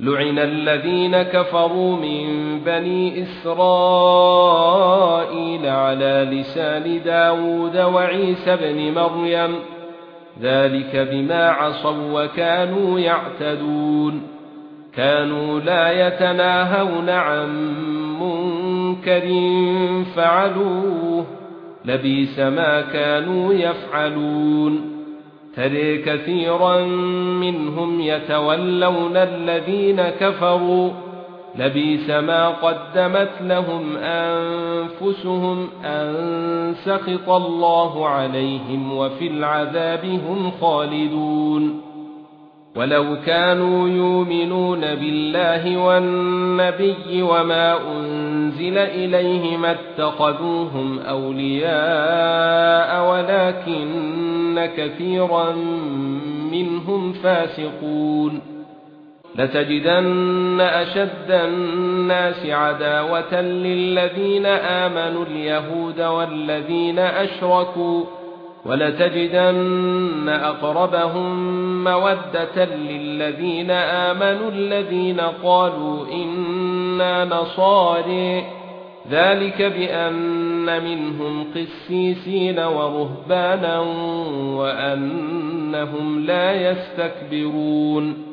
لعن الذين كفروا من بني إسرائيل على لسان داود وعيسى بن مريم ذلك بما عصوا وكانوا يعتدون كانوا لا يتناهون عن منكر فعلوه لبيس ما كانوا يفعلون ترى كثيرا منهم يتولون الذين كفروا. لبيس ما قدمت لهم أنفسهم أن سخط الله عليهم وفي العذاب هم خالدون. ولو كانوا يؤمنون بالله والنبي وما أنزل إليه ما اتخذوهم أولياء كثيرا منهم فاسقون. لتجدن أشد الناس عداوة للذين آمنوا اليهود والذين أشركوا ولتجدن أقربهم مودة للذين آمنوا الذين قالوا إنا نصارى ذلك بأن منهم قسيسين ورهبانا وأنهم لا يستكبرون.